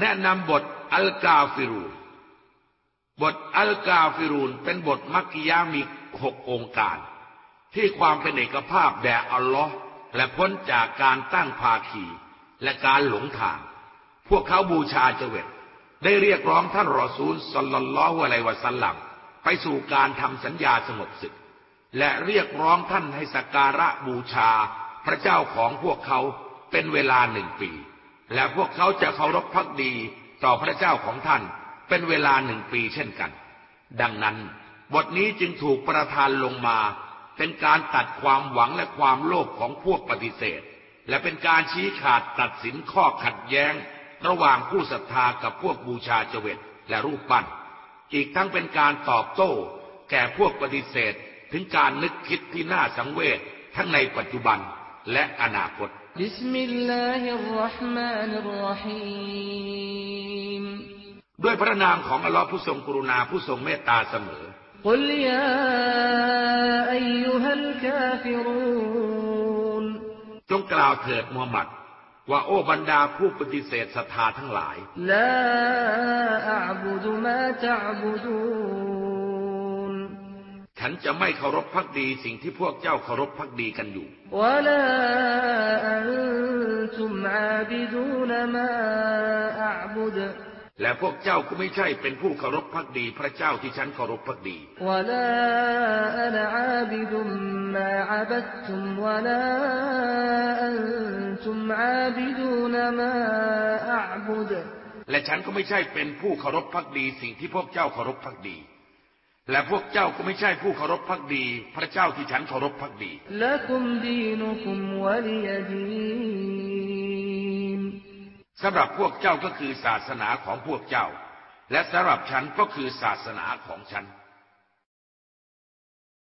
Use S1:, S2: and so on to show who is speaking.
S1: แนะนำบทอัลกาฟิรูนบทอัลกาฟิรูนเป็นบทมักกิยามีหกองค์การ ที่ความเป็นเอกภาพแด่อัลลอฮ์และพ้นจากการตั้งภาคีและการหลงทาง พวกเขาบูชาเจวตได้เรียกร้องท่านรอซูลสัลลัลลอฮุอะลัยวะสัลลัมไปสู่การทำสัญญาสงบศึก และเรียกร้องท่านให้สักการะบูชาพระเจ้าของพวกเขาเป็นเวลาหนึ่งปี และพวกเขาจะเคารพพักดีต่อพระเจ้าของท่าน เป็นเวลาหนึ่งปีเช่นกัน ดังนั้น บทนี้จึงถูกประทานลงมา เป็นการตัดความหวังและความโลภของพวกปฏิเสธ และเป็นการชี้ขาดตัดสินข้อขัดแย้ง ระหว่างผู้ศรัทธากับพวกบูชาเจวิตและรูปปั้น อีกทั้งเป็นการตอบโต้ แก่พวกปฏิเสธถึงการนึกคิดที่น่าสังเวชทั้งในปัจจุบันและอนาคต
S2: بسم الله الرحمن الرحيم
S1: ด้วยพระนามของอัลลอฮ์ผู้ทรงกรุณาผู้ทรงเมตตาเสมอ
S2: قل يا أيها الكافرون
S1: จงกล่าวเถิดมูฮัมหมัด ว่าโอ้บรรดาผู้ปฏิเสธศรัทธาทั้งหลาย
S2: ลาอับุดุมาตะบุดูน
S1: ฉันจะไม่เคารพพักดีสิ่งที่พวกเจ้าเคารพพักดีกันอยู่
S2: วะลาอันตุมอาบิดูนมาอับุด
S1: และพวกเจ้าก็ไม่ใช่เป็นผู้เคารพพักดี พระเจ้าที่ฉันเคารพพักดีและฉันก็ไม่ใช่เป็นผู้เคารพพักดี สิ่งที่พวกเจ้าเคารพพักดี และพวกเจ้าก็ไม่ใช่ผู้เคารพพักดี พระเจ้าที่ฉันเคารพพักดีสำหรับพวกเจ้าก็คือศาสนาของพวกเจ้า และสำหรับฉันก็คือศาสนาของฉัน